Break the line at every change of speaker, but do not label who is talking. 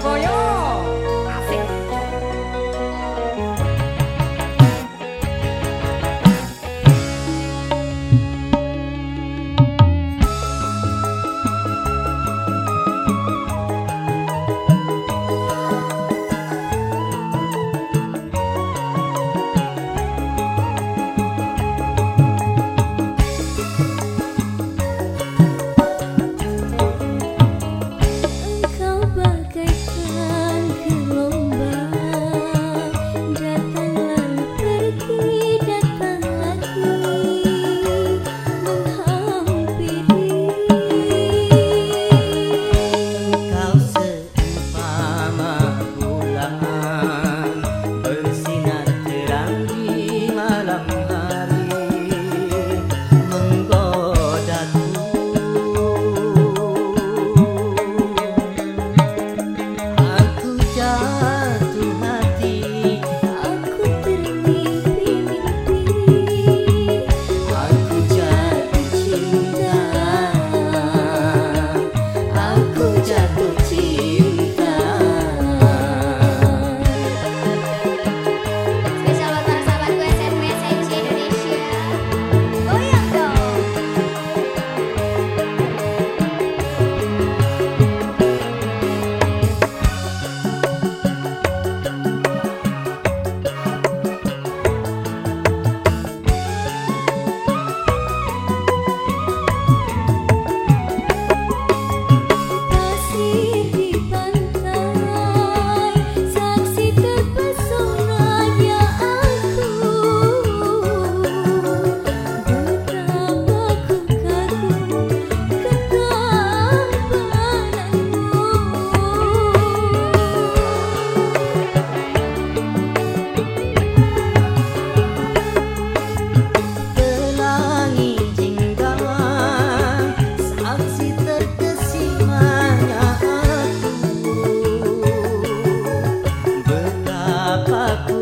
boy.
down. aku